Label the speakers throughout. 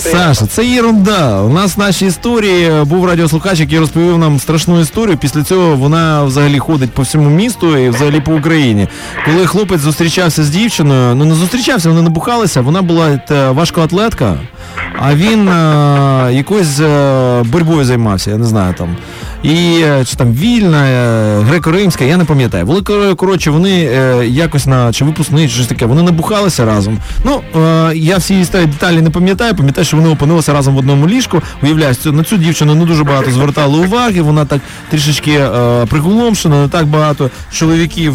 Speaker 1: Саша, це єрунда. У нас в нашій історії був радіослухач, який розповів нам страшну історію. Після цього вона взагалі ходить по всьому місту і взагалі по Україні. Коли хлопець зустрічався з дівчиною, ну не зустрічався, вони набухалися, вона була та, важкоатлетка, а він е, якоюсь е, боротьбою займався, я не знаю там. І е, чи там вільна, е, греко-римська, я не пам'ятаю. Були кор- коротше, вони е, якось на чи випускний, чи щось таке, вони набухалися разом. Ну, я всі деталі не пам'ятаю, пам'ятаю, що вони опинилися разом в одному ліжку. Уявляєш, цю- на цю дівчину не дуже багато звертали уваги, вона так трішечки приголомшена, не так багато чоловіків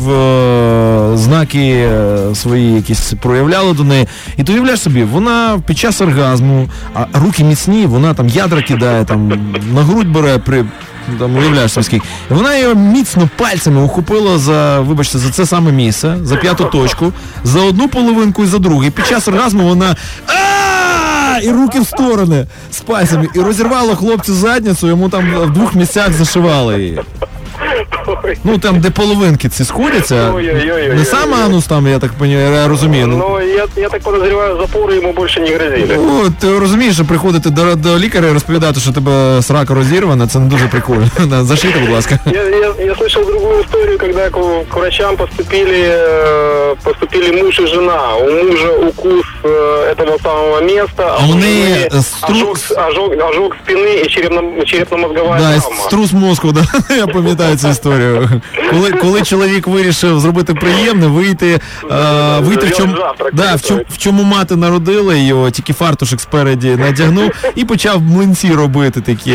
Speaker 1: знаки свої якісь проявляли до неї. І ти уявляєш собі, вона під час оргазму, а руки міцні, вона там ядра кидає, там на грудь бере при. Там уявляєш собі Вона його міцно пальцями ухопила за, вибачте, за це саме місце, за п'яту точку, за одну половинку і за другу. І під час оргазму вона. І руки в сторони з пальцями. І розірвала хлопцю задницю, йому там в двох місцях зашивали її.
Speaker 2: Ой.
Speaker 1: Ну там, де половинки ці сходяться.
Speaker 2: Ой-ой-ой-ой-ой.
Speaker 1: Не саме анус там, я так поня- я розумію. Ну,
Speaker 2: Но я, я так подозреваю, запоры ему больше не грозили.
Speaker 1: Ну, ти розумієш, що приходити до, до лікаря і розповідати, що тебе срака розірвана, це не дуже прикольно. Да, Зашийте, будь ласка.
Speaker 2: Я, я, я слышал другую историю, когда к, к врачам поступили, э, поступили муж и жена. У мужа укус э, этого самого места,
Speaker 1: А
Speaker 2: у
Speaker 1: у
Speaker 2: жены
Speaker 1: неї, э, стру-
Speaker 2: ожог, ожог, ожог спины и черепно- черепно-мозговая
Speaker 1: Да,
Speaker 2: травма.
Speaker 1: струс мозку, да. я пам'ятаю цю історію. Коли, коли чоловік вирішив зробити приємне, вийти, е, вийти в чому, да, в, чому, в чому мати народила його, тільки фартушек спереді надягнув і почав млинці робити такі.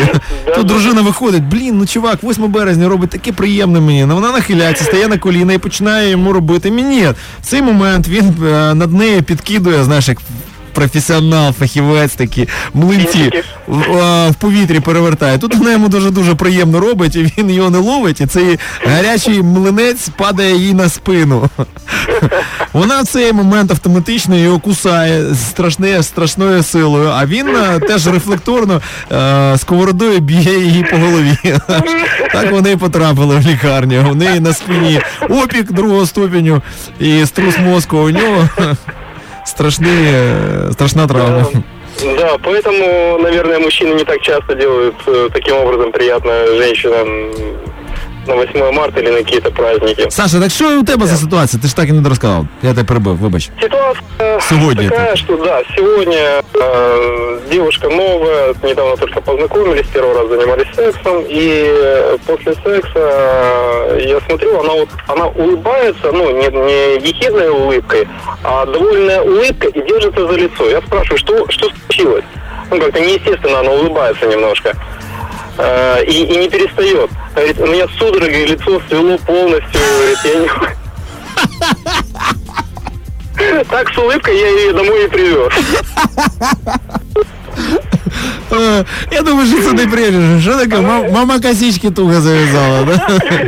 Speaker 1: Тут дружина виходить, блін, ну чувак, 8 березня робить таке приємне мені. Ну вона нахиляється, стає на коліна і починає йому робити. Мені в цей момент він е, над нею підкидує, знаєш, як професіонал, фахівець такі млинці в, повітрі перевертає. Тут вона йому дуже дуже приємно робить, і він його не ловить, і цей гарячий млинець падає їй на спину. Вона в цей момент автоматично його кусає з страшне, страшною силою, а він е, теж рефлекторно е, сковородою б'є її по голові. Так вони потрапили в лікарню. У неї на спині опік другого ступеню і струс мозку. У нього страшний, е, страшна травма.
Speaker 2: Да, поэтому, наверное, мужчины не так часто делают э, таким образом приятно женщинам на 8 марта или на какие-то праздники.
Speaker 1: Саша, так що у тебе за ситуація? Ти ж так і не розказав. Я тебе перебив, вибач.
Speaker 2: Ситуация
Speaker 1: Сегодня
Speaker 2: такая,
Speaker 1: это.
Speaker 2: что да, сегодня э, девушка новая, недавно только познакомились, первый раз занимались сексом, и э, после секса э, я смотрю, она вот она улыбается, ну не, не ехидной улыбкой, а довольная улыбка и держится за лицо. Я спрашиваю, что что случилось? Ну как-то неестественно, она улыбается немножко. Э, и, и не перестает. Говорит, у меня судорога, и лицо свело полностью. Говорит, я не... Так с улыбкой я ее домой и привез.
Speaker 1: Я думаю, що це не приріже. Що таке? Мама косички туго зав'язала, да?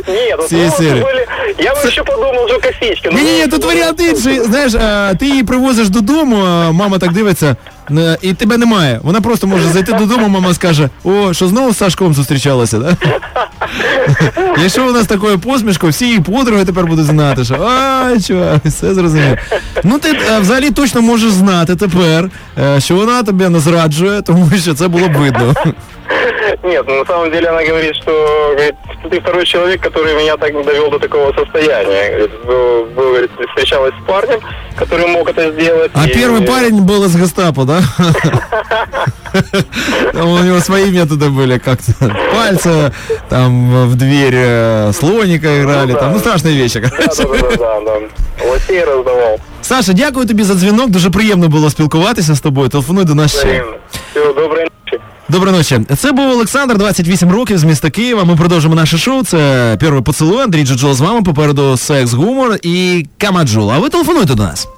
Speaker 2: Нет, ну,
Speaker 1: серії.
Speaker 2: были- я бы еще подумал, что косички.
Speaker 1: Ні, ні, ні, тут варіант інший. Знаєш, е, ти її привозиш додому, а мама так дивиться, е, і тебе немає. Вона просто може зайти додому, мама скаже, о, що знову з Сашком зустрічалася, да? Якщо у нас такою посмішкою, всі її подруги тепер будуть знати, що ай, чувак, все зрозумів. Ну ти е, взагалі точно можеш знати тепер, е, що вона тебе не зраджує, тому що це було б видно.
Speaker 2: Нет, ну, на самом деле она говорит, что говорит, ты второй человек, который меня так довел до такого состояния. Говорит, был, был, говорит, встречалась с парнем, который мог это сделать.
Speaker 1: А
Speaker 2: и-
Speaker 1: первый парень был из гестапо, да? Там у него свои методы были, как-то пальцы там в дверь э, слоника играли,
Speaker 2: Ну да.
Speaker 1: там, ну страшные вещи.
Speaker 2: Да, да, да, да, да, да. Лосей раздавал.
Speaker 1: Саша, дякую тобі за дзвінок, дуже приємно було спілкуватися з тобою. Телефонуй до нас ще.
Speaker 2: Взаимно. Всего доброй ночи.
Speaker 1: Доброї ночі. Це був Олександр, 28 років з міста Києва. Ми продовжимо наше шоу. Це перший поцілуй. Андрій Джоджо з вами. Попереду секс, гумор і камаджул. А ви телефонуйте до нас.